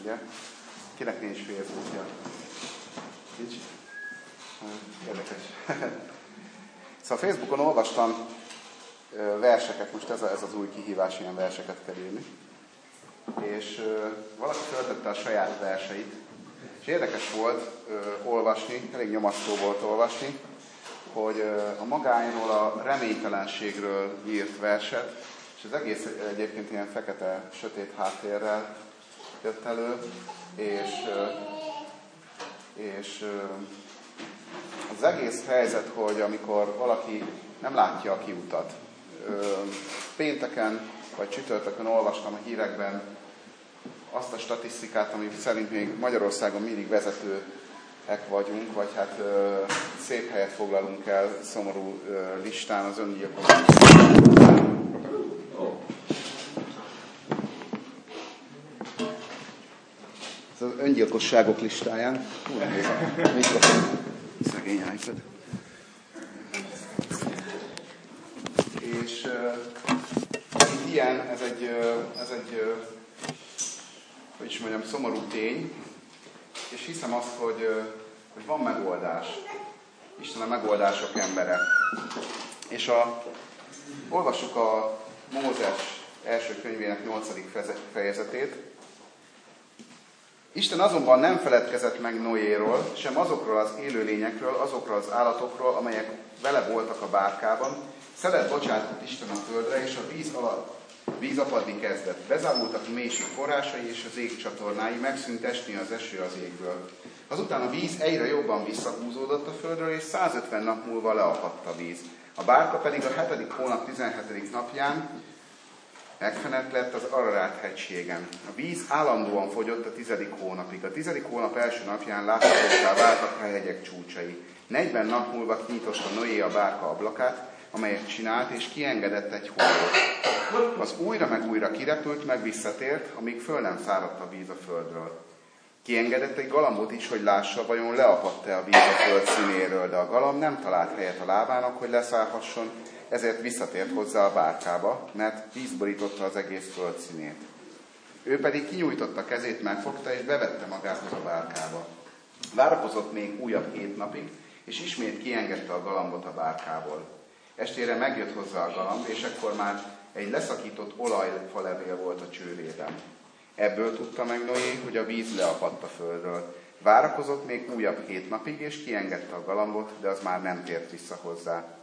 ugye? Kinek nincs Facebookja? Nincs? Érdekes. szóval Facebookon olvastam verseket, most ez, a, ez az új kihívás, ilyen verseket kell írni. És valaki föltette a saját verseit, és érdekes volt olvasni, elég nyomasztó volt olvasni, hogy a magányról, a reménytelenségről írt verset, és az egész egyébként ilyen fekete, sötét háttérrel jött elő, és, és az egész helyzet, hogy amikor valaki nem látja a kiutat. Pénteken vagy csütörtökön olvastam a hírekben azt a statisztikát, ami szerint még Magyarországon mindig vezetőek vagyunk, vagy hát szép helyet foglalunk el szomorú listán az öngyilkosság. Öngyilkosságok listáján. Mikrofon. Szegény iPad. És uh, ilyen, ez egy, uh, ez egy uh, hogy is mondjam, szomorú tény, és hiszem azt, hogy, uh, hogy van megoldás. Isten a megoldások embere. És a, olvassuk a Mózes első könyvének 8. fejezetét, Isten azonban nem feledkezett meg Noéról, sem azokról az élőlényekről, azokról az állatokról, amelyek vele voltak a bárkában. Szelet bocsátott Isten a földre, és a víz alatt víz apadni kezdett. Bezárultak a mélység forrásai és az ég csatornái, megszűnt esni az eső az égből. Azután a víz egyre jobban visszahúzódott a földről, és 150 nap múlva leapadt a víz. A bárka pedig a 7. hónap 17. napján megfenett lett az Ararat hegységen. A víz állandóan fogyott a tizedik hónapig. A tizedik hónap első napján láthatóká váltak a hegyek csúcsai. 40 nap múlva kinyitotta Noé a bárka ablakát, amelyet csinált, és kiengedett egy hollót. Az újra meg újra kirepült, meg visszatért, amíg föl nem száradt a víz a földről. Kiengedett egy galambot is, hogy lássa, vajon leapadt-e a víz a föld színéről, de a galamb nem talált helyet a lábának, hogy leszállhasson, ezért visszatért hozzá a bárkába, mert víz borította az egész föld színét. Ő pedig kinyújtotta kezét, megfogta és bevette magát a bárkába. Várakozott még újabb hét napig, és ismét kiengedte a galambot a bárkából. Estére megjött hozzá a galamb, és ekkor már egy leszakított olajfalevél volt a csőrében. Ebből tudta meg Noé, hogy a víz leapadt a földről. Várakozott még újabb hét napig, és kiengedte a galambot, de az már nem tért vissza hozzá.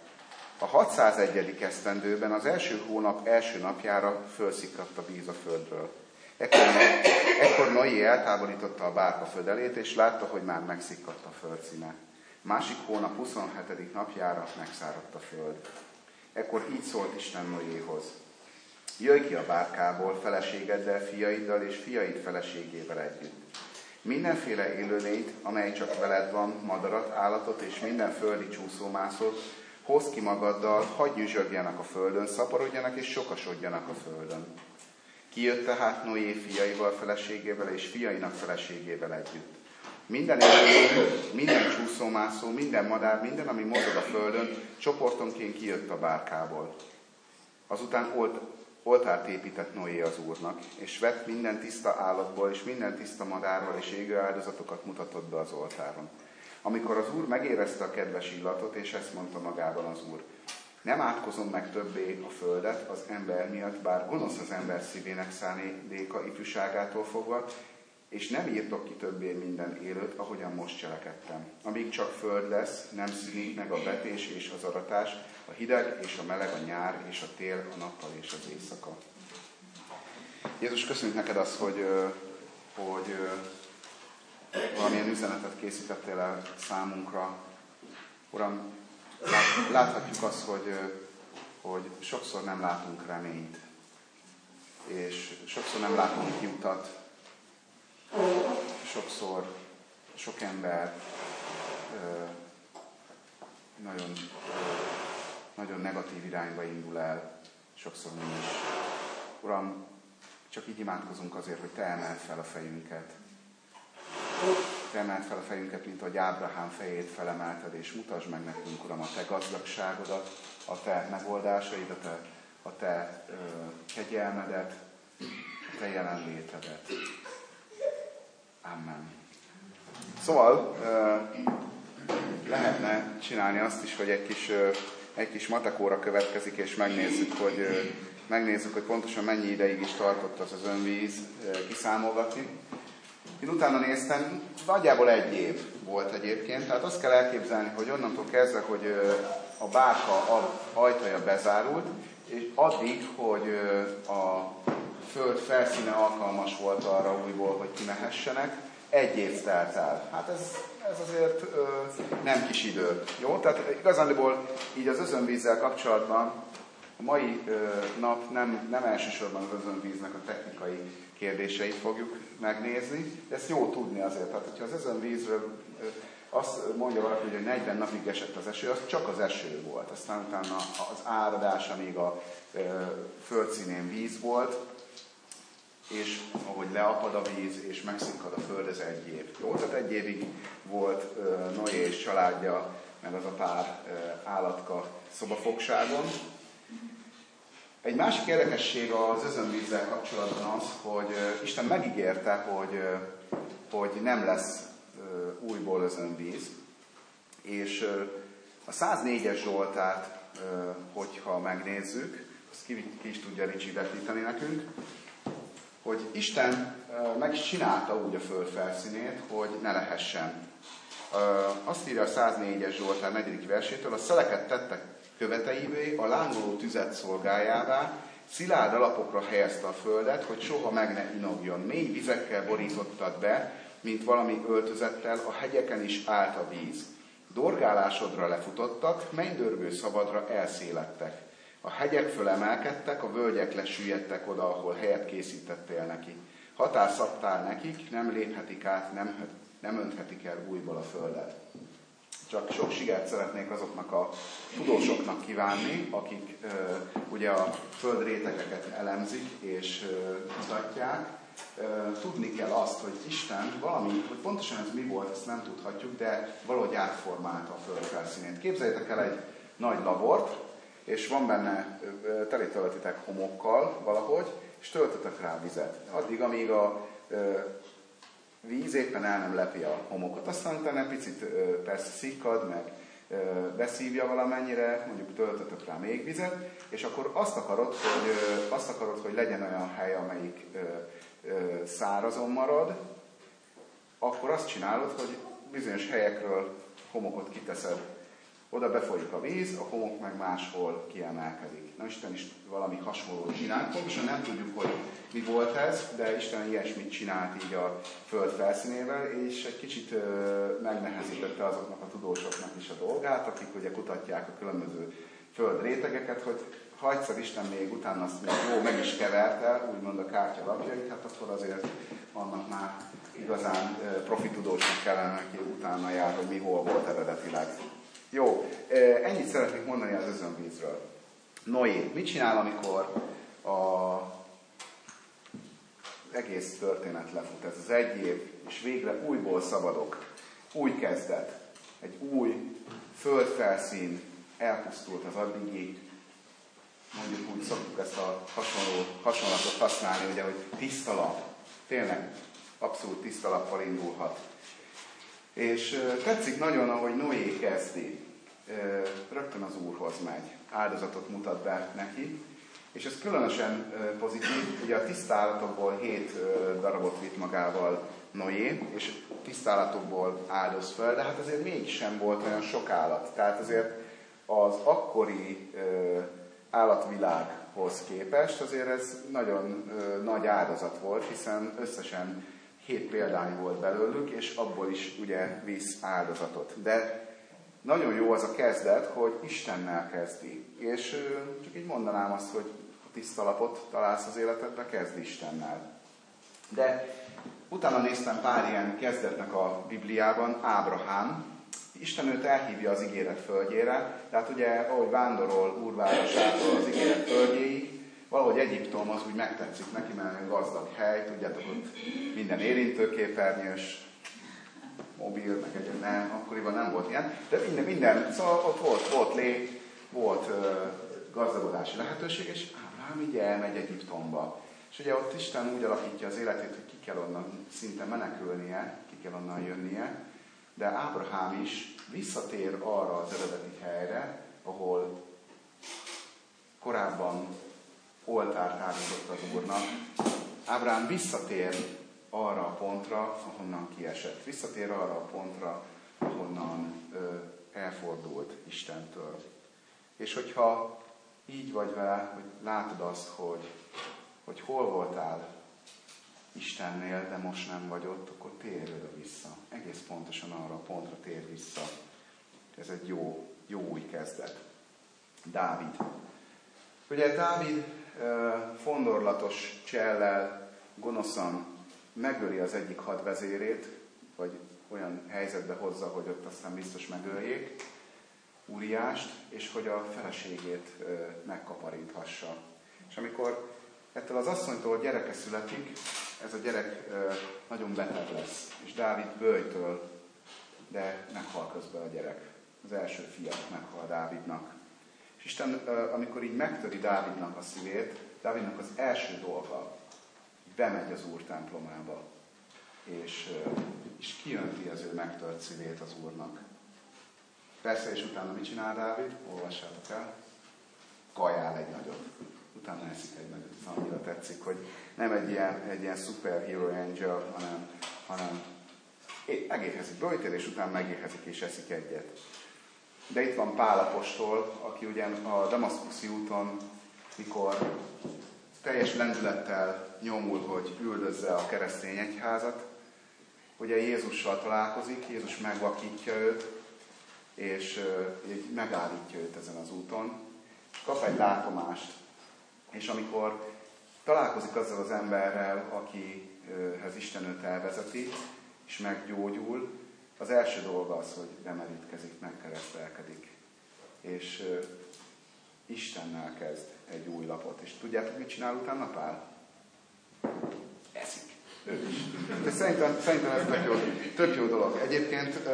A 601. esztendőben az első hónap első napjára fölszikadt a víz a földről. Ekkor, ekkor Noé eltávolította a bárka födelét, és látta, hogy már megszikadt a földszíne. Másik hónap 27. napjára megszáradt a föld. Ekkor így szólt Isten Noéhoz. Jöjj ki a bárkából feleségeddel, fiaiddal és fiaid feleségével együtt. Mindenféle élőlényt, amely csak veled van, madarat, állatot és minden földi csúszómászót, hozd ki magaddal, hagyd nyüzsögjenek a földön, szaporodjanak és sokasodjanak a földön. Kijött tehát Noé fiaival, feleségével és fiainak feleségével együtt. Minden élő, minden csúszómászó, minden madár, minden, ami mozog a földön, csoportonként kijött a bárkából. Azután olt, oltárt épített Noé az Úrnak, és vett minden tiszta állatból, és minden tiszta madárról, és égő áldozatokat mutatott be az oltáron. Amikor az Úr megérezte a kedves illatot, és ezt mondta magában az Úr, nem átkozom meg többé a földet az ember miatt, bár gonosz az ember szívének szándéka ifjúságától fogva, és nem írtok ki többé minden élőt, ahogyan most cselekedtem. Amíg csak föld lesz, nem szűnik meg a vetés és az aratás, a hideg és a meleg, a nyár és a tél, a nappal és az éjszaka. Jézus, köszönjük neked azt, hogy, hogy valamilyen üzenetet készítettél el számunkra. Uram, láthatjuk azt, hogy, hogy sokszor nem látunk reményt, és sokszor nem látunk kiutat, sokszor sok ember nagyon, nagyon negatív irányba indul el, sokszor mi is. Uram, csak így imádkozunk azért, hogy Te emeld fel a fejünket, te emeld fel a fejünket, mint ahogy Ábrahám fejét felemelted, és mutasd meg nekünk, Uram, a Te gazdagságodat, a Te megoldásaid, a Te, a te ö, kegyelmedet, a Te jelenlétedet. Szóval lehetne csinálni azt is, hogy egy kis, egy kis matekóra következik, és megnézzük, hogy, megnézzük, hogy pontosan mennyi ideig is tartott az az önvíz kiszámolgatni. Én utána néztem, nagyjából egy év volt egyébként, tehát azt kell elképzelni, hogy onnantól kezdve, hogy a bárka ajtaja bezárult, és addig, hogy a föld felszíne alkalmas volt arra újból, hogy kimehessenek, egy év telt el. Hát ez, ez azért nem kis idő. Jó? Tehát igazándiból így az özönvízzel kapcsolatban a mai nap nem, nem elsősorban az özönvíznek a technikai kérdéseit fogjuk megnézni, de ezt jó tudni azért. Tehát, hogyha az özönvízről azt mondja valaki, hogy 40 napig esett az eső, az csak az eső volt. Aztán utána az áradás, amíg a földszínén víz volt, és ahogy leapad a víz, és megszinkad a föld, ez egy év. Jó? Tehát egy évig volt Noé és családja, meg az a pár állatka szobafogságon. Egy másik érdekesség az özönvízzel kapcsolatban az, hogy Isten megígérte, hogy, hogy nem lesz újból özönvíz, és a 104-es Zsoltát, hogyha megnézzük, azt ki, ki is tudja Ricsi vetíteni nekünk, hogy Isten meg is csinálta úgy a föld felszínét, hogy ne lehessen. Azt írja a 104-es Zsoltár 4. versétől, a szeleket tettek követeivé, a lángoló tüzet szolgájává, szilárd alapokra helyezte a földet, hogy soha meg ne inogjon. Mély vizekkel borítottad be, mint valami öltözettel, a hegyeken is állt a víz. Dorgálásodra lefutottak, mennydörgő szabadra elszélettek. A hegyek fölemelkedtek, a völgyek lesüllyedtek oda, ahol helyet készítettél neki. Határ szabtál nekik, nem léphetik át, nem, nem önthetik el újból a földet. Csak sok sikert szeretnék azoknak a tudósoknak kívánni, akik ö, ugye a földrétegeket elemzik és ö, tudni kell azt, hogy Isten valami, hogy pontosan ez mi volt, ezt nem tudhatjuk, de valahogy átformálta a föld felszínét. Képzeljétek el egy nagy labort, és van benne, teli töltitek homokkal valahogy, és töltöttek rá vizet. Addig, amíg a víz éppen el nem lepi a homokot. Aztán utána picit persze szikkad, meg beszívja valamennyire, mondjuk töltötök rá még vizet, és akkor azt akarod, hogy, azt akarod, hogy legyen olyan hely, amelyik szárazon marad, akkor azt csinálod, hogy bizonyos helyekről homokot kiteszed oda befolyik a víz, a homok meg máshol kiemelkedik. Na Isten is valami hasonlót csinált. Pontosan nem tudjuk, hogy mi volt ez, de Isten ilyesmit csinált így a föld felszínével, és egy kicsit megnehezítette azoknak a tudósoknak is a dolgát, akik ugye kutatják a különböző föld rétegeket, hogy ha egyszer Isten még utána azt még jó meg is keverte, úgymond a kártya lapjait, hát akkor azért annak már igazán profi tudósnak kellene, aki utána jár, hogy mi hol volt eredetileg. Jó, ennyit szeretnék mondani az özönvízről. Noé, mit csinál, amikor a egész történet lefut, ez az egy év, és végre újból szabadok, új kezdet, egy új földfelszín elpusztult az addigi, mondjuk úgy szoktuk ezt a hasonló, hasonlatot használni, ugye, hogy tiszta lap, tényleg abszolút tiszta lappal indulhat. És tetszik nagyon, ahogy Noé kezdi. Rögtön az Úrhoz megy, áldozatot mutat be neki, és ez különösen pozitív, ugye a tisztálatokból hét darabot vitt magával Noé, és tisztálatokból áldoz fel, de hát azért mégsem volt olyan sok állat. Tehát azért az akkori állatvilághoz képest azért ez nagyon nagy áldozat volt, hiszen összesen hét példány volt belőlük, és abból is ugye visz áldozatot. De nagyon jó az a kezdet, hogy Istennel kezdi. És csak így mondanám azt, hogy a tiszta lapot találsz az életedbe, kezd Istennel. De utána néztem pár ilyen kezdetnek a Bibliában, Ábrahám, Isten őt elhívja az ígéret földjére, tehát ugye, ahogy vándorol úrvárosától az ígéret földjéig, valahogy Egyiptom az úgy megtetszik neki, mert gazdag hely, tudjátok, ott minden érintőképernyős, mobil, meg egy, nem, akkoriban nem volt ilyen, de minden, minden, szóval ott volt, volt lé, volt uh, gazdagodási lehetőség, és Ábrahám így elmegy Egyiptomba. És ugye ott Isten úgy alakítja az életét, hogy ki kell onnan szinte menekülnie, ki kell onnan jönnie, de Ábrahám is visszatér arra az eredeti helyre, ahol korábban oltárt állított az Úrnak. Ábrahám visszatér arra a pontra, ahonnan kiesett. Visszatér arra a pontra, ahonnan elfordult Istentől. És hogyha így vagy vele, hogy látod azt, hogy, hogy hol voltál Istennél, de most nem vagy ott, akkor térj oda vissza. Egész pontosan arra a pontra tér vissza. Ez egy jó, jó új kezdet. Dávid. Ugye Dávid fondorlatos csellel, gonoszan megöli az egyik hadvezérét, vagy olyan helyzetbe hozza, hogy ott aztán biztos megöljék, Úriást, és hogy a feleségét megkaparinthassa. És amikor ettől az asszonytól gyereke születik, ez a gyerek nagyon beteg lesz, és Dávid bőjtől, de meghal közben a gyerek. Az első fia meghal Dávidnak. És Isten, amikor így megtöri Dávidnak a szívét, Dávidnak az első dolga, bemegy az Úr templomába, és, és kijönti az ő megtört szívét az Úrnak. Persze, és utána mit csinál Dávid? Olvassátok el. Kajál egy nagyot. Utána eszik egy nagyot. Ez annyira tetszik, hogy nem egy ilyen, egy ilyen superhero angel, hanem, hanem megérhezik bőjtél, és utána megérhezik és eszik egyet. De itt van Pál apostol, aki ugyan a Damaszkuszi úton, mikor teljes lendülettel nyomul, hogy üldözze a keresztény egyházat, ugye Jézussal találkozik, Jézus megvakítja őt, és megállítja őt ezen az úton, kap egy látomást, és amikor találkozik azzal az emberrel, akihez Isten őt elvezeti, és meggyógyul, az első dolga az, hogy bemerítkezik, megkeresztelkedik. És Istennel kezd egy új lapot. És tudjátok, mit csinál utána Pál? Eszik. Ő is. Szerintem, szerintem ez tök jó, tök jó dolog. Egyébként uh,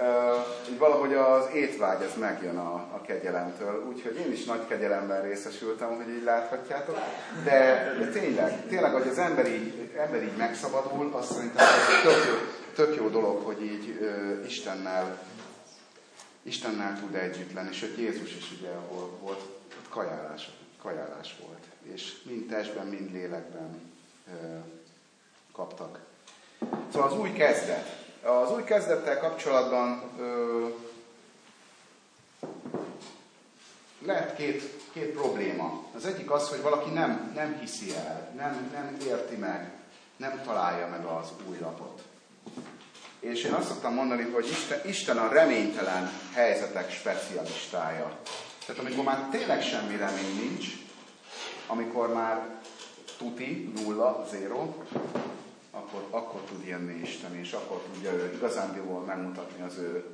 uh, valahogy az étvágy ez megjön a, a kegyelemtől, úgyhogy én is nagy kegyelemben részesültem, hogy így láthatjátok. De, de tényleg, tényleg, hogy az ember így, ember így megszabadul, azt szerintem ez tök jó, tök jó dolog, hogy így uh, Istennel, Istennel tud együtt lenni, hogy Jézus is ugye ahol volt, kajálás, kajálás volt. És mind testben, mind lélekben kaptak. Szóval az új kezdet. Az új kezdettel kapcsolatban uh, lehet két, két probléma. Az egyik az, hogy valaki nem, nem hiszi el, nem, nem érti meg, nem találja meg az új lapot. És én azt szoktam mondani, hogy Isten, Isten a reménytelen helyzetek specialistája. Tehát amikor már tényleg semmi remény nincs, amikor már tuti, nulla, zéro, akkor, akkor tud jönni Isten, és akkor tudja ő igazándiból megmutatni az ő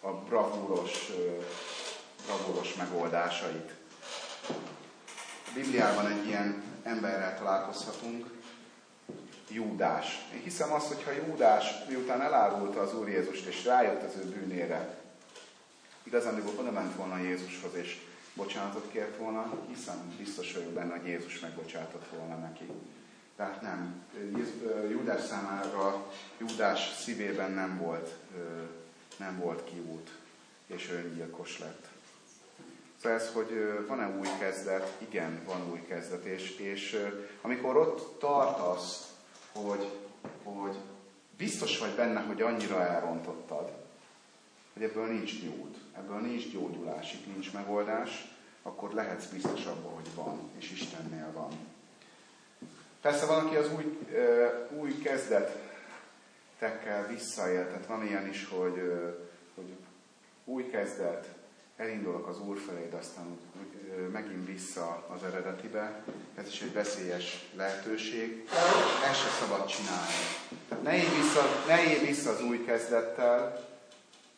a bravúros, bravúros megoldásait. A Bibliában egy ilyen emberrel találkozhatunk, Júdás. Én hiszem azt, hogyha Júdás miután elárulta az Úr Jézust, és rájött az ő bűnére, igazán oda ment volna Jézushoz, és bocsánatot kért volna, hiszem, biztos vagyok benne, hogy Jézus megbocsátott volna neki. Tehát nem. Júdás számára, Júdás szívében nem volt, nem volt kiút, és öngyilkos lett. Szóval ez, hogy van-e új kezdet? Igen, van új kezdet. És, és amikor ott tartasz hogy, hogy biztos vagy benne, hogy annyira elrontottad, hogy ebből nincs gyógy, ebből nincs gyógyulás, itt nincs megoldás, akkor lehetsz biztos abban, hogy van, és Istennél van. Persze van, aki az új, új kezdetekkel visszaél, tehát van ilyen is, hogy, hogy új kezdet, elindulok az Úr felé, de aztán megint vissza az eredetibe. Ez is egy veszélyes lehetőség. Ezt se szabad csinálni. Tehát ne élj vissza, ne élj vissza az új kezdettel,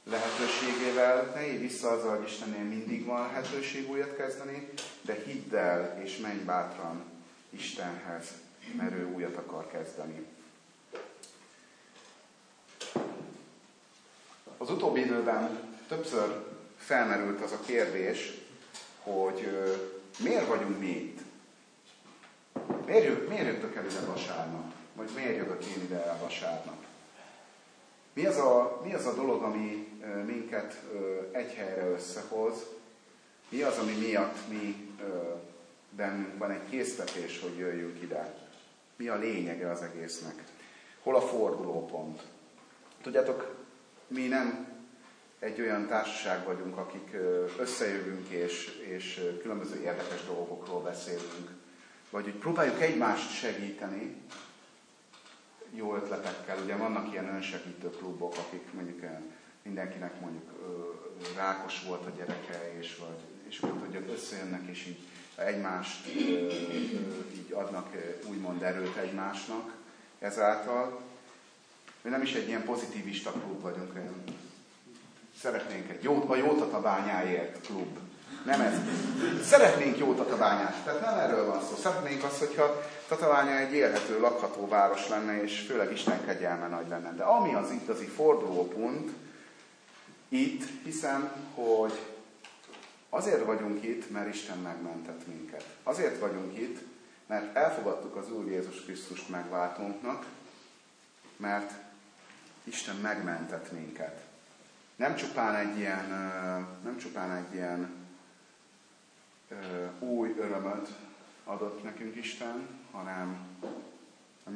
lehetőségével, ne élj vissza azzal, hogy Istennél mindig van lehetőség újat kezdeni, de hidd el és menj bátran Istenhez, mert ő újat akar kezdeni. Az utóbbi időben többször felmerült az a kérdés, hogy miért vagyunk mi itt? Miért, jött, miért jöttök el ide vasárnap? Vagy miért jövök én ide el vasárnap? Mi az a, mi az a dolog, ami minket egy helyre összehoz? Mi az, ami miatt mi bennünk van egy késztetés, hogy jöjjünk ide? Mi a lényege az egésznek? Hol a fordulópont? Tudjátok, mi nem egy olyan társaság vagyunk, akik összejövünk és, és különböző érdekes dolgokról beszélünk, vagy hogy próbáljuk egymást segíteni jó ötletekkel. Ugye vannak ilyen önsegítő klubok, akik mondjuk mindenkinek mondjuk rákos volt a gyereke, és, vagy, és hogy összejönnek, és így egymást így adnak úgymond erőt egymásnak ezáltal. Mi nem is egy ilyen pozitivista klub vagyunk, olyan szeretnénk egy jó, a jó tatabányáért klub. Nem ez. Szeretnénk jó tatabányát. Tehát nem erről van szó. Szeretnénk azt, hogyha Tatabánya egy élhető, lakható város lenne, és főleg Isten kegyelme nagy lenne. De ami az igazi fordulópont, itt hiszem, hogy azért vagyunk itt, mert Isten megmentett minket. Azért vagyunk itt, mert elfogadtuk az Úr Jézus Krisztust megváltónknak, mert Isten megmentett minket. Nem csupán egy ilyen, nem csupán egy ilyen új örömöt adott nekünk Isten, hanem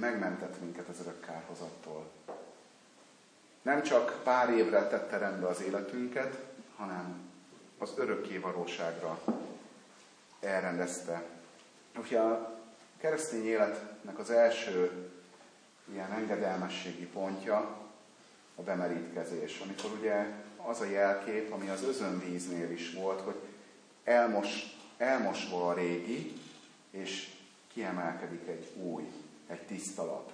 megmentett minket az örök kárhozattól. Nem csak pár évre tette rendbe az életünket, hanem az örökké valóságra elrendezte. Ugye a keresztény életnek az első ilyen engedelmességi pontja a bemerítkezés, amikor ugye az a jelkép, ami az özönvíznél is volt, hogy elmos, elmosva a régi, és kiemelkedik egy új, egy tiszta lap.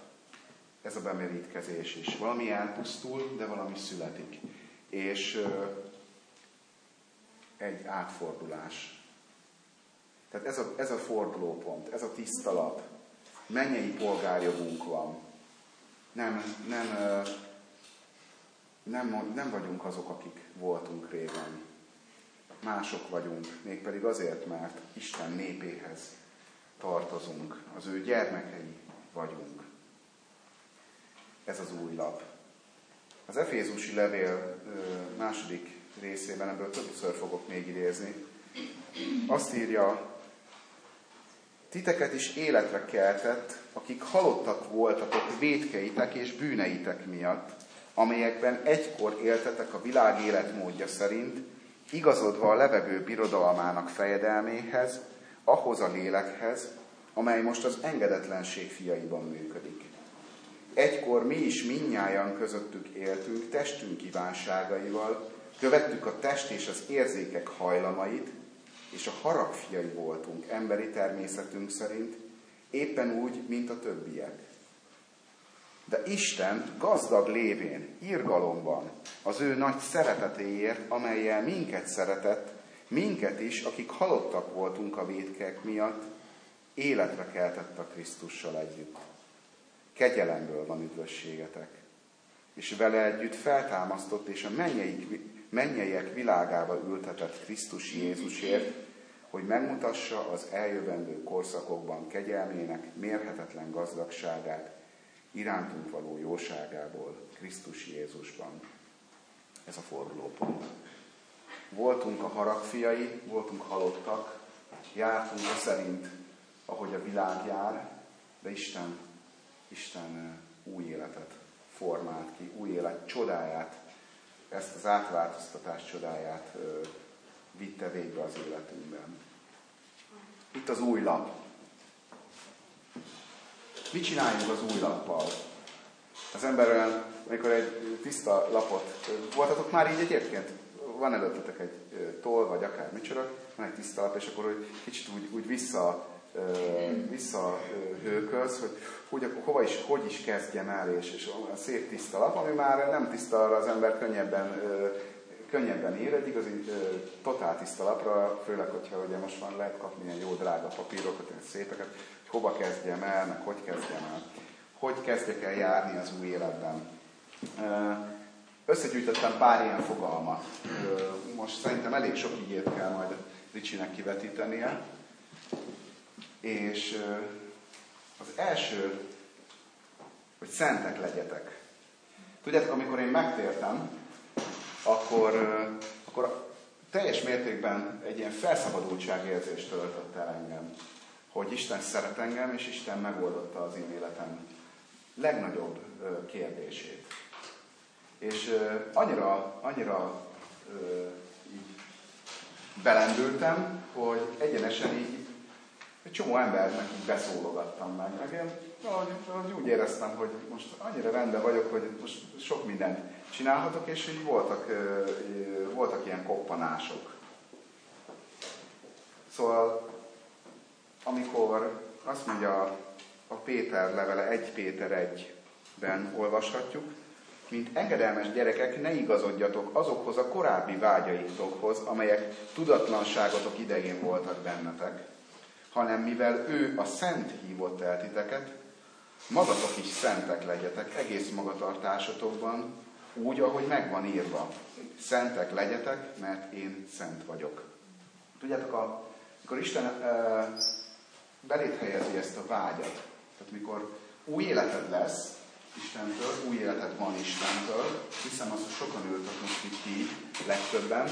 Ez a bemerítkezés is. Valami elpusztul, de valami születik. És egy átfordulás. Tehát ez a, ez a fordulópont, ez a tiszta lap. Mennyei polgárjogunk van. Nem, nem, nem, nem vagyunk azok, akik voltunk régen. Mások vagyunk, mégpedig azért, mert Isten népéhez tartozunk, az ő gyermekei vagyunk. Ez az új lap. Az Efézusi levél második részében, ebből többször fogok még idézni, azt írja, titeket is életre keltett, akik halottak voltatok védkeitek és bűneitek miatt, amelyekben egykor éltetek a világ életmódja szerint, igazodva a levegő birodalmának fejedelméhez, ahhoz a lélekhez, amely most az engedetlenség fiaiban működik. Egykor mi is minnyáján közöttük éltünk testünk kívánságaival, követtük a test és az érzékek hajlamait, és a harag fiai voltunk emberi természetünk szerint, éppen úgy, mint a többiek. De Isten gazdag lévén, irgalomban, az ő nagy szeretetéért, amelyel minket szeretett, minket is, akik halottak voltunk a védkek miatt, életre keltett a Krisztussal együtt. Kegyelemből van üdvösségetek. És vele együtt feltámasztott és a mennyeiek világába ültetett Krisztus Jézusért, hogy megmutassa az eljövendő korszakokban kegyelmének mérhetetlen gazdagságát, irántunk való jóságából Krisztus Jézusban. Ez a fordulópont. Voltunk a haragfiai, voltunk halottak, jártunk a szerint, ahogy a világ jár, de Isten, Isten új életet formált ki, új élet csodáját, ezt az átváltoztatás csodáját vitte végbe az életünkben. Itt az új lap. Mit csináljunk az új lappal? Az ember olyan, amikor egy tiszta lapot, voltatok már így egyébként? Van előttetek egy toll, vagy akár micsoda, van egy tiszta lap, és akkor hogy kicsit úgy, úgy vissza, visszahőköz, hogy hogy akkor hova is, hogy is kezdjem el, és, és a szép tiszta lap, ami már nem tiszta, arra az ember könnyebben könnyebben ír, egy igazi totál tiszta lapra, főleg, hogyha ugye most van lehet kapni ilyen jó drága papírokat, ilyen szépeket, hogy hova kezdjem el, meg hogy kezdjem el. Hogy kezdjek el járni az új életben. Összegyűjtöttem pár ilyen fogalmat. Most szerintem elég sok igét kell majd Ricsinek kivetítenie. És az első, hogy szentek legyetek. Tudjátok, amikor én megtértem, akkor, akkor teljes mértékben egy ilyen felszabadultságérzést töltött el engem, hogy Isten szeret engem, és Isten megoldotta az én életem legnagyobb kérdését. És annyira, annyira így belendültem, hogy egyenesen így egy csomó embernek így beszólogattam meg. Meg én valahogy úgy éreztem, hogy most annyira rendben vagyok, hogy most sok mindent csinálhatok, és így voltak, voltak ilyen koppanások. Szóval, amikor azt mondja a Péter levele 1 Péter 1-ben olvashatjuk, mint engedelmes gyerekek, ne igazodjatok azokhoz a korábbi vágyaitokhoz, amelyek tudatlanságotok idején voltak bennetek, hanem mivel ő a Szent hívott el titeket, magatok is szentek legyetek egész magatartásotokban, úgy, ahogy megvan írva. Szentek legyetek, mert én szent vagyok. Tudjátok, a, amikor Isten e, belét helyezi ezt a vágyat, tehát mikor új életed lesz Istentől, új életed van Istentől, hiszem azt, hogy sokan ültek most itt így, legtöbben,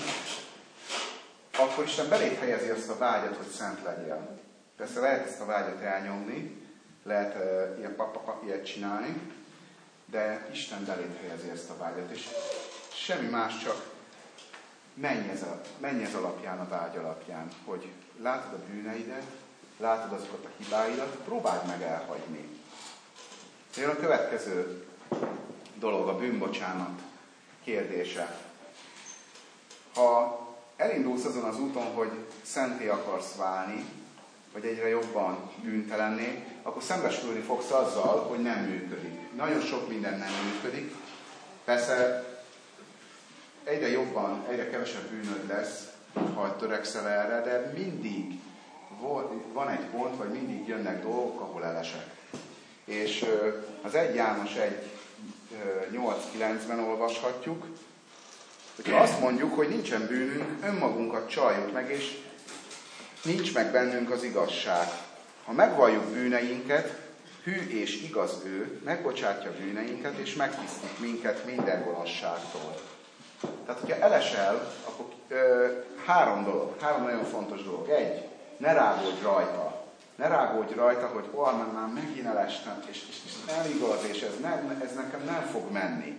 akkor Isten belét helyezi azt a vágyat, hogy szent legyél. Persze lehet ezt a vágyat elnyomni, lehet uh, ilyen papapa ilyet csinálni, de Isten belét helyezi ezt a vágyat, és semmi más, csak menj ez, a, menj ez alapján, a vágy alapján, hogy látod a bűneidet, látod azokat a hibáidat, próbáld meg elhagyni. Jön a következő dolog, a bűnbocsánat kérdése. Ha elindulsz azon az úton, hogy szenté akarsz válni, vagy egyre jobban bűntelenné, akkor szembesülni fogsz azzal, hogy nem működik. Nagyon sok minden nem működik. Persze egyre jobban, egyre kevesebb bűnöd lesz, ha törekszel erre, de mindig van egy pont, vagy mindig jönnek dolgok, ahol elesek. És az 1 János 1 8-9-ben olvashatjuk, hogyha azt mondjuk, hogy nincsen bűnünk, önmagunkat csaljuk meg, és nincs meg bennünk az igazság. Ha megvalljuk bűneinket, hű és igaz ő, megbocsátja bűneinket, és megtisztít minket minden gonoszságtól. Tehát, hogyha elesel, akkor ö, három dolog, három nagyon fontos dolog. Egy, ne rágódj rajta. Ne rágódj rajta, hogy ó, már, már megint elestem, és, és, és nem igaz, és ez, nem, ez nekem nem fog menni.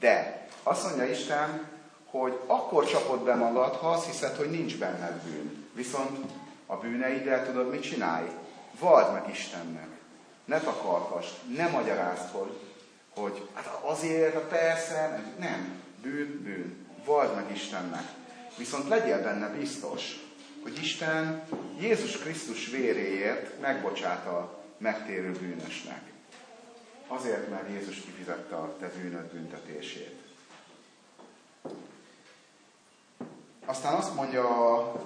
De azt mondja Isten, hogy akkor csapod be magad, ha azt hiszed, hogy nincs benned bűn. Viszont a bűneiddel tudod, mit csinálj? Vald meg Istennek. Ne takarkast, ne magyarázd, hogy, hogy hát azért, hát persze, nem. Bűn, bűn. Vald meg Istennek. Viszont legyél benne biztos, hogy Isten Jézus Krisztus véréért megbocsát a megtérő bűnösnek. Azért, mert Jézus kifizette a te bűnöd büntetését. Aztán azt mondja a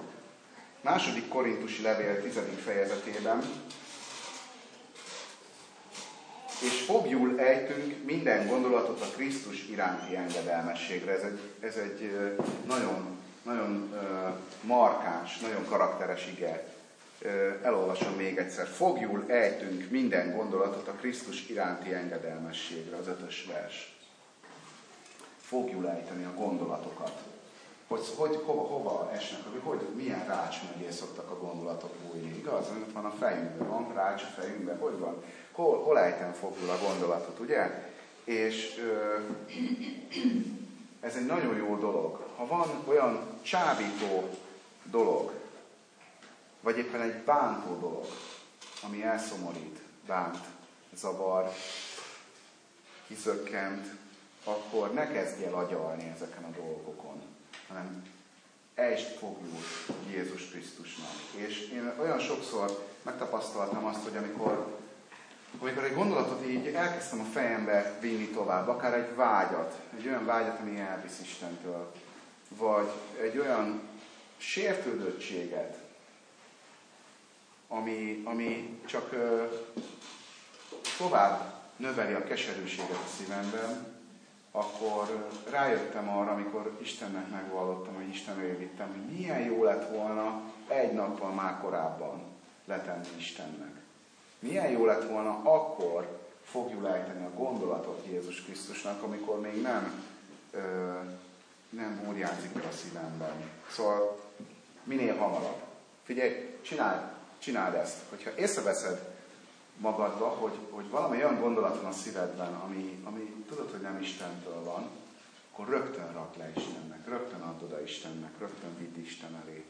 második korintusi levél tizedik fejezetében, és fogjul ejtünk minden gondolatot a Krisztus iránti engedelmességre. Ez egy, ez egy nagyon, nagyon markáns, nagyon karakteres ige. Elolvasom még egyszer. Fogjul ejtünk minden gondolatot a Krisztus iránti engedelmességre, az ötös vers. Fogjul ejteni a gondolatokat hogy, hogy hova, hova esnek, hogy, hogy milyen rács mögé szoktak a gondolatok bújni. Igaz? Ott van a fejünkben, van rács a fejünkben, hogy van? Hol, hol ejtem fogul a gondolatot, ugye? És ö, ez egy nagyon jó dolog. Ha van olyan csábító dolog, vagy éppen egy bántó dolog, ami elszomorít, bánt, zavar, kizökkent, akkor ne kezdj el agyalni ezeken a dolgokon hanem est fogjuk Jézus Krisztusnak. És én olyan sokszor megtapasztaltam azt, hogy amikor, amikor egy gondolatot így elkezdtem a fejembe vinni tovább, akár egy vágyat, egy olyan vágyat, ami elvisz Istentől, vagy egy olyan sértődöttséget, ami, ami csak ö, tovább növeli a keserűséget a szívemben, akkor rájöttem arra, amikor Istennek megvallottam, hogy Isten vittem, hogy milyen jó lett volna egy nappal már korábban letenni Istennek. Milyen jó lett volna akkor fogjuk lejteni a gondolatot Jézus Krisztusnak, amikor még nem, ö, nem óriázik a szívemben. Szóval minél hamarabb. Figyelj, csináld, csináld ezt. Hogyha észreveszed magadba, hogy, hogy valami olyan gondolat van a szívedben, ami, ami tudod, hogy nem Istentől van, akkor rögtön rak le Istennek, rögtön add oda Istennek, rögtön vidd Isten elé.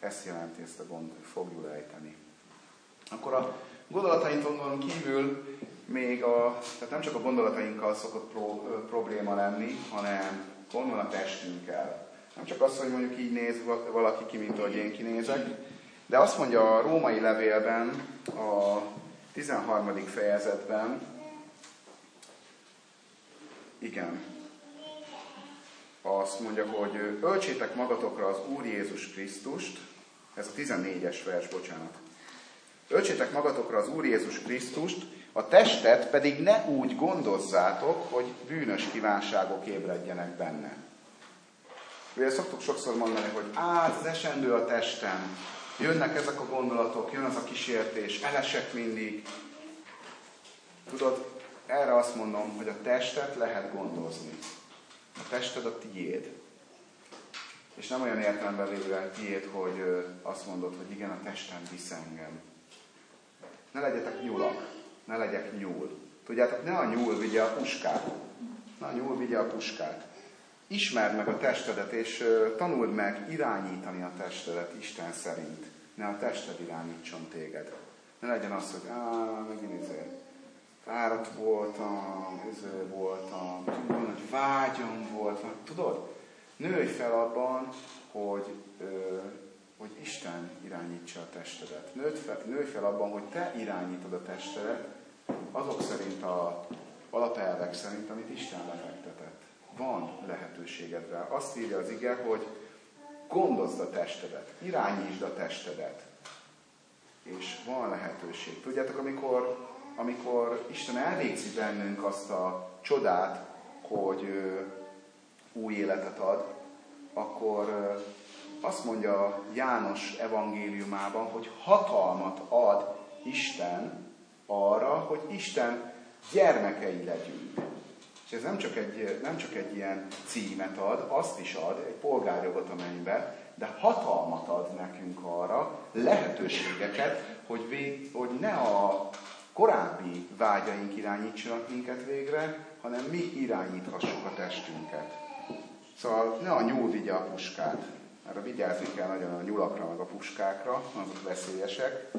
Ezt jelenti ezt a gond, fogjuk lejteni. Akkor a gondolatainkon kívül még a, tehát nem csak a gondolatainkkal szokott pro, ö, probléma lenni, hanem gond van a testünkkel. Nem csak az, hogy mondjuk így néz valaki ki, mint ahogy én kinézek, de azt mondja a római levélben, a 13. fejezetben, igen, azt mondja, hogy öltsétek magatokra az Úr Jézus Krisztust, ez a 14-es vers, bocsánat. Öltsétek magatokra az Úr Jézus Krisztust, a testet pedig ne úgy gondozzátok, hogy bűnös kívánságok ébredjenek benne. Ugye szoktuk sokszor mondani, hogy á, az esendő a testem, jönnek ezek a gondolatok, jön az a kísértés, elesek mindig. Tudod, erre azt mondom, hogy a testet lehet gondozni. A tested a tiéd. És nem olyan értelemben véve tiéd, hogy azt mondod, hogy igen, a testem visz engem. Ne legyetek nyulak, ne legyek nyúl. Tudjátok, ne a nyúl vigye a puskát. Ne a nyúl vigye a puskát. Ismerd meg a testedet, és tanuld meg irányítani a testedet Isten szerint. Ne a tested irányítson téged. Ne legyen az, hogy áh, megint ezért fáradt voltam, ező voltam, tudom, hogy vágyom volt, tudod? Nőj fel abban, hogy, ö, hogy Isten irányítsa a testedet. Nőj fel, nőj fel abban, hogy te irányítod a testedet, azok szerint a alapelvek szerint, amit Isten lefektetett. Van lehetőséged rá. Azt írja az ige, hogy gondozd a testedet, irányítsd a testedet. És van lehetőség. Tudjátok, amikor amikor Isten elvégzi bennünk azt a csodát, hogy új életet ad, akkor azt mondja János evangéliumában, hogy hatalmat ad Isten arra, hogy Isten gyermekei legyünk. És ez nem csak, egy, nem csak egy ilyen címet ad, azt is ad, egy polgárjogot a mennybe, de hatalmat ad nekünk arra, lehetőségeket, hogy, vég, hogy ne a korábbi vágyaink irányítsanak minket végre, hanem mi irányíthassuk a testünket. Szóval ne a nyúl vigye a puskát. Erre vigyázni kell nagyon a nyulakra, meg a puskákra, azok veszélyesek.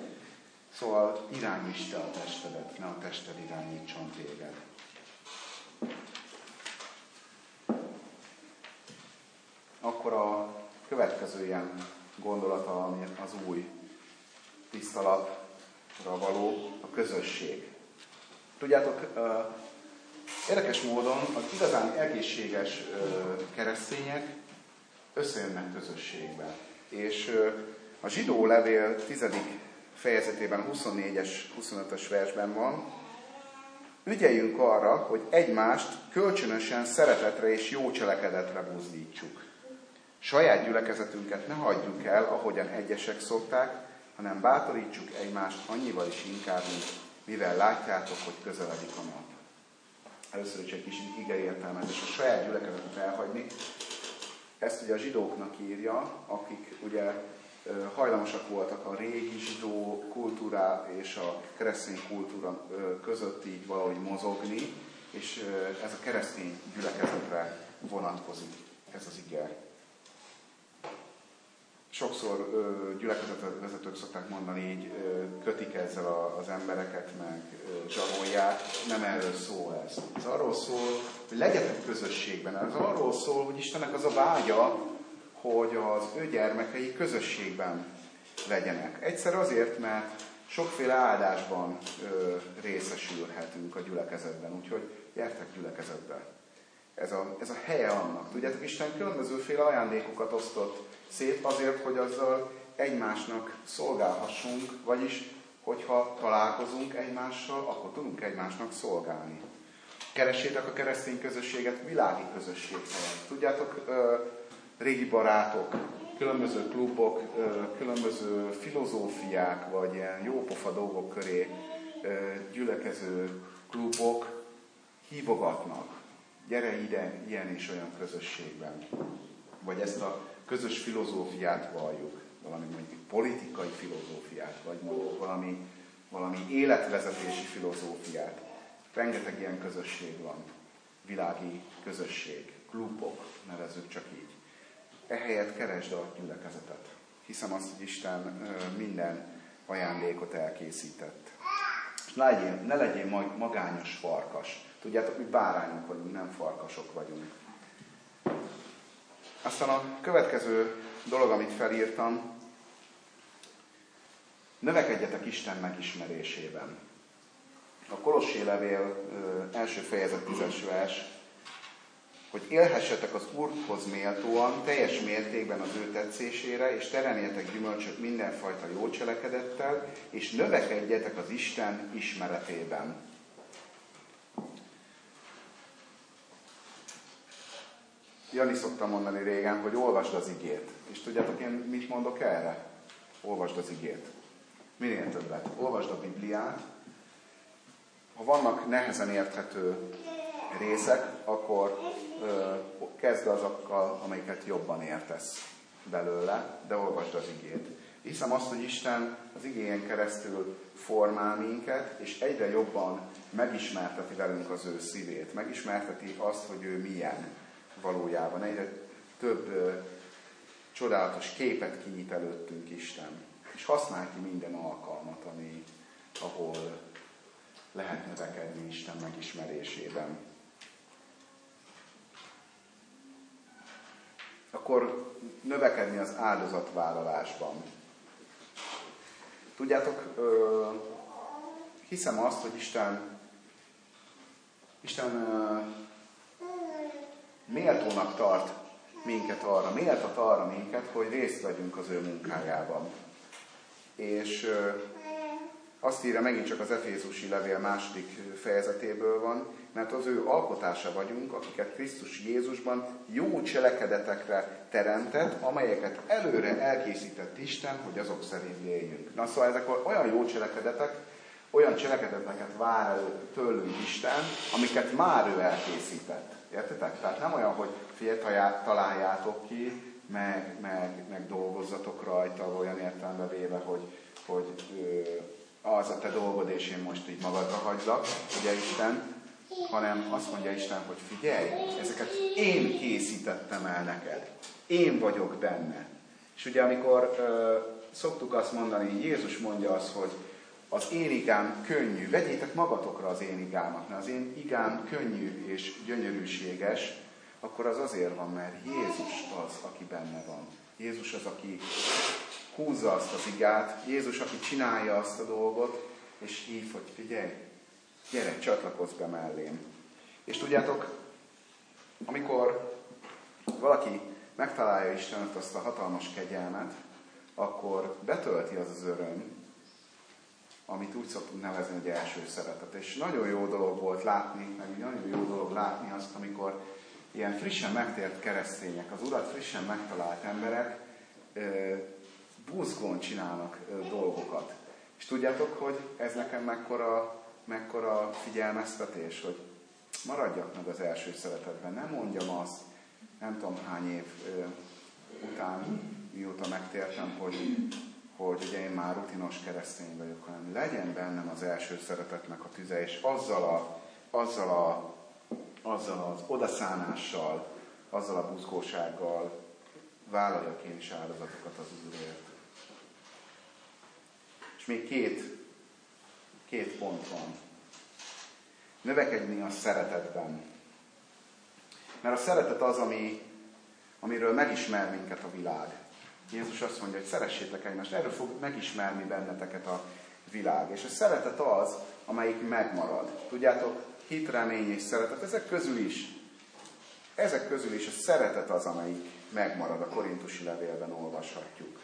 Szóval irányíts te a testedet, ne a tested irányítson téged. Akkor a következő ilyen gondolata, ami az új tisztalap való a közösség. Tudjátok, érdekes módon az igazán egészséges keresztények összejönnek közösségbe. És a zsidó levél 10. fejezetében 24-es, 25-ös versben van, ügyeljünk arra, hogy egymást kölcsönösen szeretetre és jó cselekedetre buzdítsuk. Saját gyülekezetünket ne hagyjuk el, ahogyan egyesek szokták, hanem bátorítsuk egymást annyival is inkább, mivel látjátok, hogy közeledik a nap. Először is egy kis ige értelmet, és a saját gyülekezetet elhagyni. Ezt ugye a zsidóknak írja, akik ugye hajlamosak voltak a régi zsidó kultúrá és a keresztény kultúra között így valahogy mozogni, és ez a keresztény gyülekezetre vonatkozik, ez az ige sokszor gyülekezetvezetők szokták mondani, így kötik ezzel a, az embereket, meg zsarolják. Nem erről szól ez. Ez arról szól, hogy legyetek közösségben. Ez arról szól, hogy Istennek az a vágya, hogy az ő gyermekei közösségben legyenek. Egyszer azért, mert sokféle áldásban ö, részesülhetünk a gyülekezetben, úgyhogy gyertek gyülekezetbe. Ez a, ez a helye annak. Tudjátok, Isten különbözőféle ajándékokat osztott szét azért, hogy azzal egymásnak szolgálhassunk, vagyis hogyha találkozunk egymással, akkor tudunk egymásnak szolgálni. Keressétek a keresztény közösséget világi közösség. Tudjátok, régi barátok, különböző klubok, különböző filozófiák, vagy ilyen jópofa dolgok köré gyülekező klubok hívogatnak, gyere ide ilyen és olyan közösségben. Vagy ezt a közös filozófiát valljuk, valami mondjuk politikai filozófiát, vagy mondjuk valami, valami életvezetési filozófiát. Rengeteg ilyen közösség van, világi közösség, klubok, nevezzük csak így. Ehelyett keresd a gyülekezetet. Hiszem azt, hogy Isten minden ajándékot elkészített. És ne legyél, ne legyél magányos farkas. Tudjátok, mi bárányok vagyunk, nem farkasok vagyunk. Aztán a következő dolog, amit felírtam, növekedjetek Isten megismerésében. A Kolossé levél első fejezet tízes vers, hogy élhessetek az Úrhoz méltóan, teljes mértékben az ő tetszésére, és teremjetek gyümölcsök mindenfajta jó cselekedettel, és növekedjetek az Isten ismeretében. Jani szokta mondani régen, hogy olvasd az igét. És tudjátok én mit mondok erre? Olvasd az igét. Minél többet. Olvasd a Bibliát. Ha vannak nehezen érthető részek, akkor ö, kezd azokkal, amiket jobban értesz belőle, de olvasd az igét. Hiszem azt, hogy Isten az igényen keresztül formál minket, és egyre jobban megismerteti velünk az ő szívét. Megismerteti azt, hogy ő milyen valójában. Egyre több ö, csodálatos képet kinyit előttünk Isten. És használ ki minden alkalmat, ami, ahol lehet növekedni Isten megismerésében. Akkor növekedni az áldozatvállalásban. Tudjátok, ö, hiszem azt, hogy Isten, Isten méltónak tart minket arra, méltat arra minket, hogy részt vegyünk az ő munkájában. És azt írja megint csak az Efézusi levél második fejezetéből van, mert az ő alkotása vagyunk, akiket Krisztus Jézusban jó cselekedetekre teremtett, amelyeket előre elkészített Isten, hogy azok szerint éljünk. Na szóval ezek olyan jó cselekedetek, olyan cselekedeteket vár el tőlünk Isten, amiket már ő elkészített. Értitek? Tehát nem olyan, hogy figyelj, találjátok ki, meg, meg, meg dolgozzatok rajta, olyan értelembe véve, hogy, hogy az a te dolgod, és én most így magadra hagylak, ugye Isten, hanem azt mondja Isten, hogy figyelj, ezeket én készítettem el neked. Én vagyok benne. És ugye amikor ö, szoktuk azt mondani, Jézus mondja azt, hogy az én igám könnyű, vegyétek magatokra az én igámat, mert az én igám könnyű és gyönyörűséges, akkor az azért van, mert Jézus az, aki benne van. Jézus az, aki húzza azt az igát, Jézus, aki csinálja azt a dolgot, és hív, hogy figyelj, gyere, csatlakozz be mellém. És tudjátok, amikor valaki megtalálja Istenet azt a hatalmas kegyelmet, akkor betölti az az öröm, amit úgy szoktunk nevezni, hogy első szeretet. És nagyon jó dolog volt látni, meg nagyon jó dolog látni azt, amikor ilyen frissen megtért keresztények, az Urat frissen megtalált emberek buzgón csinálnak dolgokat. És tudjátok, hogy ez nekem mekkora, mekkora figyelmeztetés, hogy maradjak meg az első szeretetben. Nem mondjam azt, nem tudom hány év után, mióta megtértem, hogy, hogy ugye én már rutinos keresztény vagyok, hanem legyen bennem az első szeretetnek a tüze, és azzal a, azzal a azzal az odaszánással, azzal a buzgósággal vállaljak én is áldozatokat az Úrért. És még két, két pont van. Növekedni a szeretetben. Mert a szeretet az, ami, amiről megismer minket a világ. Jézus azt mondja, hogy szeressétek egymást, erről fog megismerni benneteket a világ. És a szeretet az, amelyik megmarad. Tudjátok, hit, remény és szeretet, ezek közül is, ezek közül is a szeretet az, amelyik megmarad, a korintusi levélben olvashatjuk.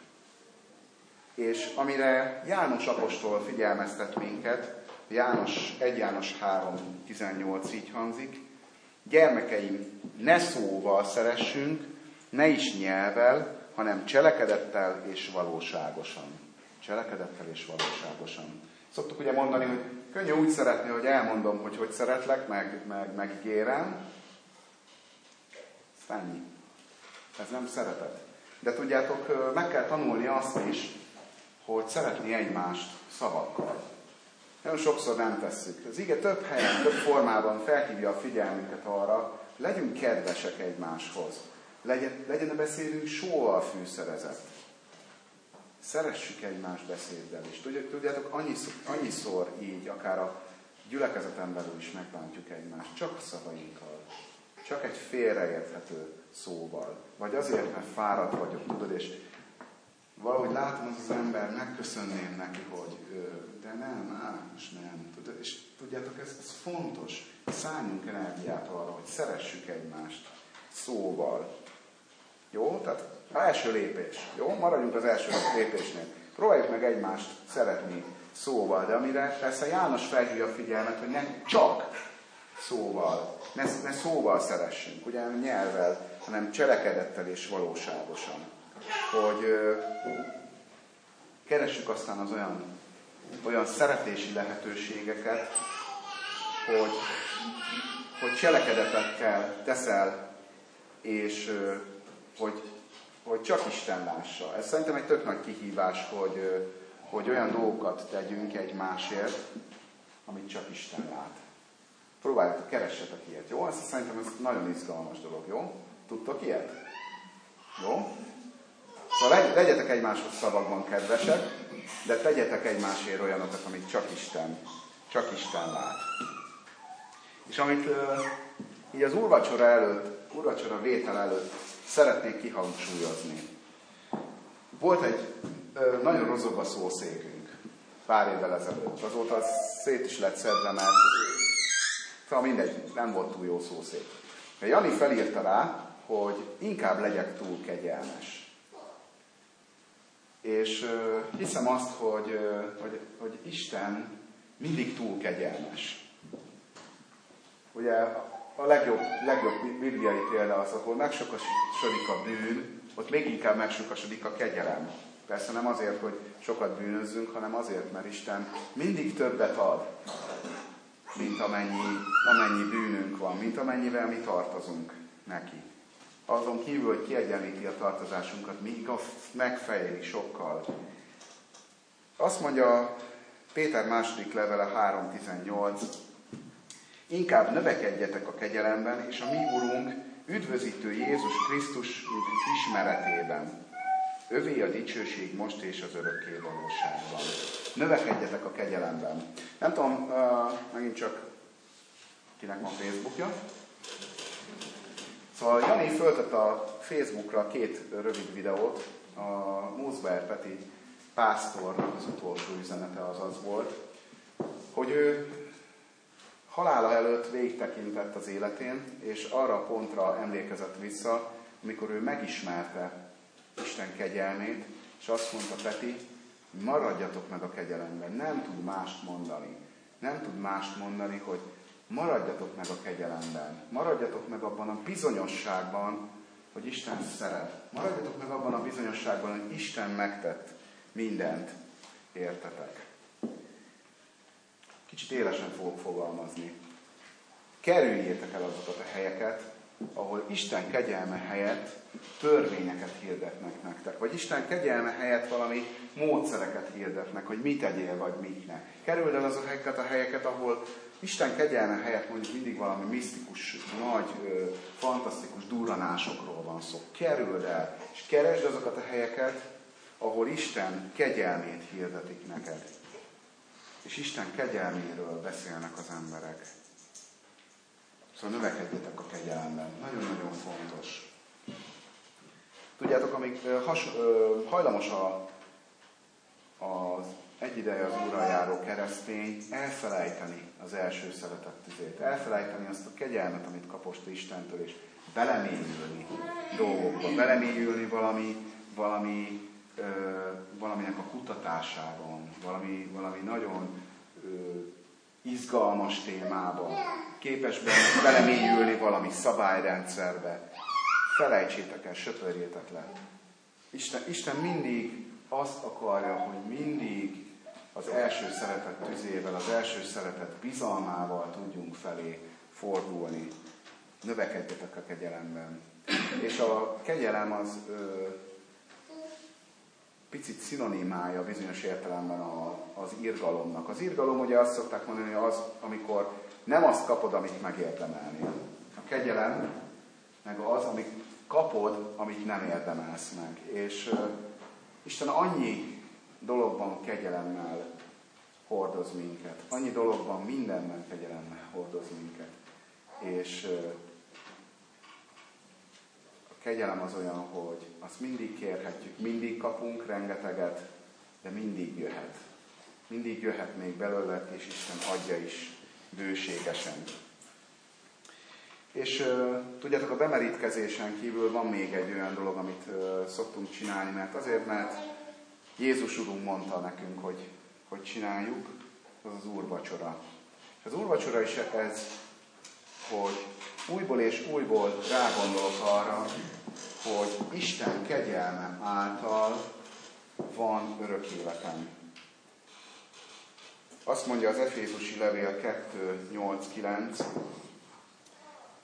És amire János apostol figyelmeztet minket, János 1 János 3, 18 így hangzik, gyermekeim, ne szóval szeressünk, ne is nyelvel, hanem cselekedettel és valóságosan. Cselekedettel és valóságosan. Szoktuk ugye mondani, hogy könnyű úgy szeretni, hogy elmondom, hogy hogy szeretlek, meg, meg megígérem. Ez ennyi. Ez nem szeretet. De tudjátok, meg kell tanulni azt is, hogy szeretni egymást szavakkal. Nagyon sokszor nem tesszük. Az ige több helyen, több formában felhívja a figyelmünket arra, legyünk kedvesek egymáshoz. Legyen, legyen a beszédünk sóval fűszerezett. Szeressük egymás beszéddel is. Tudjátok, annyiszor, annyiszor így, akár a gyülekezeten belül is megbántjuk egymást, csak szavainkkal. Csak egy félreérthető szóval. Vagy azért, mert fáradt vagyok, tudod, és valahogy látom az az ember, megköszönném neki, hogy de nem, á, most nem. Tudod, és tudjátok, ez, ez fontos. Szálljunk energiát arra, hogy szeressük egymást szóval. Jó? Tehát első lépés. Jó? Maradjunk az első lépésnél. Próbáljuk meg egymást szeretni szóval, de amire persze János felhívja a figyelmet, hogy ne csak szóval, ne, ne szóval szeressünk, ugye nem nyelvvel, hanem cselekedettel és valóságosan. Hogy ö, keressük aztán az olyan, olyan szeretési lehetőségeket, hogy, hogy cselekedetekkel teszel, és ö, hogy, hogy csak Isten lássa. Ez szerintem egy tök nagy kihívás, hogy, hogy olyan dolgokat tegyünk egymásért, amit csak Isten lát. Próbáljátok, keressetek ilyet, jó? Ezt szerintem ez nagyon izgalmas dolog, jó? Tudtok ilyet? Jó? Szóval legyetek egymáshoz szavakban kedvesek, de tegyetek egymásért olyanokat, amit csak Isten, csak Isten lát. És amit így az úrvacsora előtt, úrvacsora vétel előtt szeretnék kihangsúlyozni. Volt egy ö, nagyon rozog a szószékünk pár évvel ezelőtt. Azóta szét is lett szedve, mert szóval mindegy, nem volt túl jó szószék. Jani felírta rá, hogy inkább legyek túl kegyelmes. És ö, hiszem azt, hogy, ö, hogy, hogy Isten mindig túl kegyelmes. Ugye a legjobb, legjobb bibliai példa az, ahol megsokasodik a bűn, ott még inkább megsokasodik a kegyelem. Persze nem azért, hogy sokat bűnözzünk, hanem azért, mert Isten mindig többet ad, mint amennyi, amennyi bűnünk van, mint amennyivel mi tartozunk neki. Azon kívül, hogy kiegyenlíti a tartozásunkat, míg azt megfejeli sokkal. Azt mondja Péter második levele 3.18, Inkább növekedjetek a kegyelemben, és a mi Urunk, üdvözítő Jézus Krisztus ismeretében. Övé a dicsőség most és az örökké valóságban. Növekedjetek a kegyelemben. Nem tudom, uh, megint csak kinek van Facebookja. Szóval Jani föltett a Facebookra két rövid videót. A Múzber Peti pásztornak az utolsó üzenete az az volt, hogy ő halála előtt végtekintett az életén, és arra a pontra emlékezett vissza, amikor ő megismerte Isten kegyelmét, és azt mondta Peti, maradjatok meg a kegyelemben, nem tud mást mondani. Nem tud mást mondani, hogy maradjatok meg a kegyelemben, maradjatok meg abban a bizonyosságban, hogy Isten szeret. Maradjatok meg abban a bizonyosságban, hogy Isten megtett mindent, értetek. Kicsit élesen fogok fogalmazni. Kerüljétek el azokat a helyeket, ahol Isten kegyelme helyett törvényeket hirdetnek nektek, vagy Isten kegyelme helyett valami módszereket hirdetnek, hogy mit tegyél, vagy mit ne. Kerüld el azokat a helyeket, ahol Isten kegyelme helyett mondjuk mindig valami misztikus, nagy, fantasztikus durranásokról van szó. Kerüld el, és keresd azokat a helyeket, ahol Isten kegyelmét hirdetik neked és Isten kegyelméről beszélnek az emberek. Szóval növekedjetek a kegyelemben. Nagyon-nagyon fontos. Tudjátok, amíg has, hajlamos a, az egy ideje az úrral járó keresztény elfelejteni az első szeretet tüzét, elfelejteni azt a kegyelmet, amit kapott Istentől, és belemélyülni dolgokba, belemélyülni valami, valami valaminek a kutatásában, valami, valami nagyon izgalmas témában, képes belemélyülni valami szabályrendszerbe. Felejtsétek el, söpörjétek le. Isten, Isten mindig azt akarja, hogy mindig az első szeretet tüzével, az első szeretet bizalmával tudjunk felé fordulni. Növekedjetek a kegyelemben. És a kegyelem az ö, picit szinonimája bizonyos értelemben a, az irgalomnak. Az irgalom ugye azt szokták mondani, hogy az, amikor nem azt kapod, amit megérdemelnél. A kegyelem meg az, amit kapod, amit nem érdemelsz meg. És uh, Isten annyi dologban kegyelemmel hordoz minket. Annyi dologban mindenben kegyelemmel hordoz minket. És uh, kegyelem az olyan, hogy azt mindig kérhetjük, mindig kapunk rengeteget, de mindig jöhet. Mindig jöhet még belőle, és Isten adja is bőségesen. És tudjátok, a bemerítkezésen kívül van még egy olyan dolog, amit uh, szoktunk csinálni, mert azért, mert Jézus Urunk mondta nekünk, hogy, hogy csináljuk, az az úrvacsora. És az úrvacsora is ez, hogy újból és újból rágondolok arra, hogy Isten kegyelme által van örök életem. Azt mondja az Efézusi levél 2.8.9,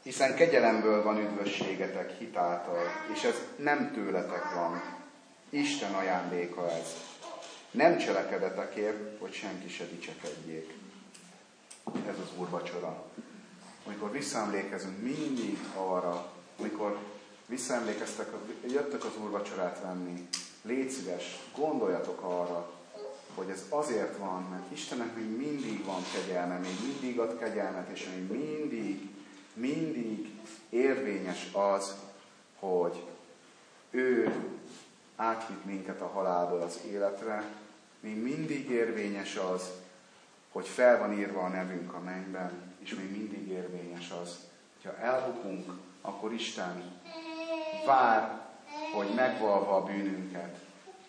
hiszen kegyelemből van üdvösségetek hitáltal, és ez nem tőletek van. Isten ajándéka ez. Nem cselekedetekért, hogy senki se dicsekedjék. Ez az úrvacsora. Amikor visszaemlékezünk mindig arra, amikor visszaemlékeztek, jöttek az úrvacsorát venni, légy szíves, gondoljatok arra, hogy ez azért van, mert Istennek még mindig van kegyelme, még mindig ad kegyelmet, és még mindig, mindig érvényes az, hogy ő átvitt minket a halálból az életre, még mindig érvényes az, hogy fel van írva a nevünk a mennyben, és még mindig érvényes az, hogyha elbukunk, akkor Isten vár, hogy megvalva a bűnünket,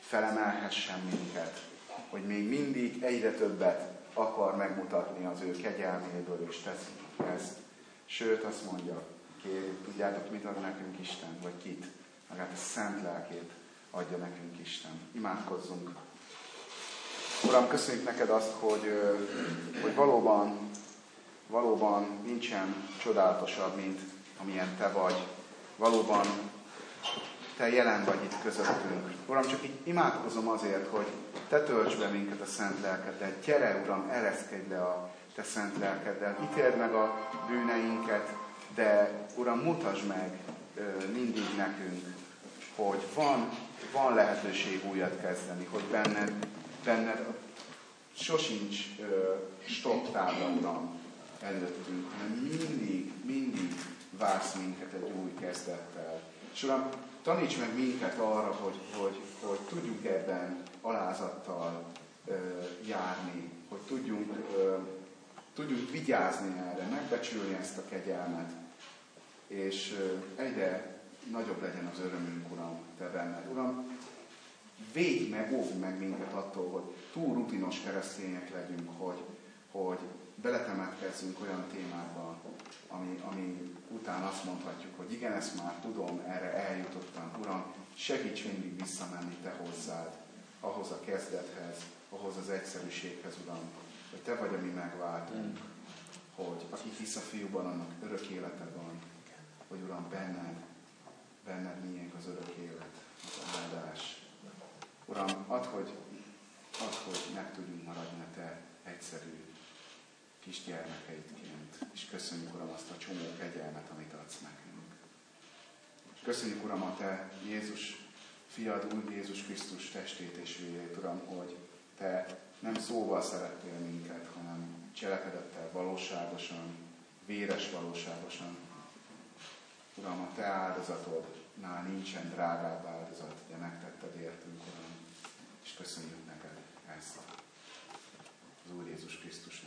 felemelhessen minket, hogy még mindig egyre többet akar megmutatni az ő kegyelméből, és teszi ezt. Sőt, azt mondja, kérjük, tudjátok, mit ad nekünk Isten, vagy kit? Magát a szent lelkét adja nekünk Isten. Imádkozzunk. Uram, köszönjük neked azt, hogy, hogy valóban, valóban nincsen csodálatosabb, mint amilyen te vagy. Valóban te jelen vagy itt közöttünk. Uram, csak így imádkozom azért, hogy te tölts be minket a szent lelkeddel. Gyere, Uram, ereszkedj le a te szent lelkeddel. Ítéld meg a bűneinket, de Uram, mutasd meg mindig nekünk, hogy van, van lehetőség újat kezdeni, hogy benned, benned sosincs stop tábla, Uram, előttünk, hanem mindig, mindig vársz minket egy új kezdettel. És Uram, taníts meg minket arra, hogy, hogy, hogy tudjunk ebben alázattal ö, járni, hogy tudjunk, ö, tudjunk vigyázni erre, megbecsülni ezt a kegyelmet, és ö, egyre nagyobb legyen az örömünk, Uram, Te benned. Uram, védj meg, óvj meg minket attól, hogy túl rutinos keresztények legyünk, hogy, hogy beletemetkezzünk olyan témákba, ami, ami után azt mondhatjuk, hogy igen, ezt már tudom, erre eljutottam. Uram, segíts mindig visszamenni Te hozzád, ahhoz a kezdethez, ahhoz az egyszerűséghez, Uram, hogy Te vagy a mi megváltunk, hogy aki hisz a fiúban, annak örök élete van, hogy Uram, benned, benned miénk az örök élet, az áldás. Uram, add, hogy, add, hogy meg tudjunk maradni a Te egyszerű kisgyermekeidként. És köszönjük, Uram, azt a csomó kegyelmet, amit adsz nekünk. És köszönjük, Uram, a Te Jézus fiad, Úr Jézus Krisztus testét és vérét, Uram, hogy Te nem szóval szerettél minket, hanem cselekedettel valóságosan, véres valóságosan. Uram, a Te áldozatodnál nincsen drágább áldozat, de megtetted értünk, Uram, és köszönjük neked ezt az Úr Jézus Krisztus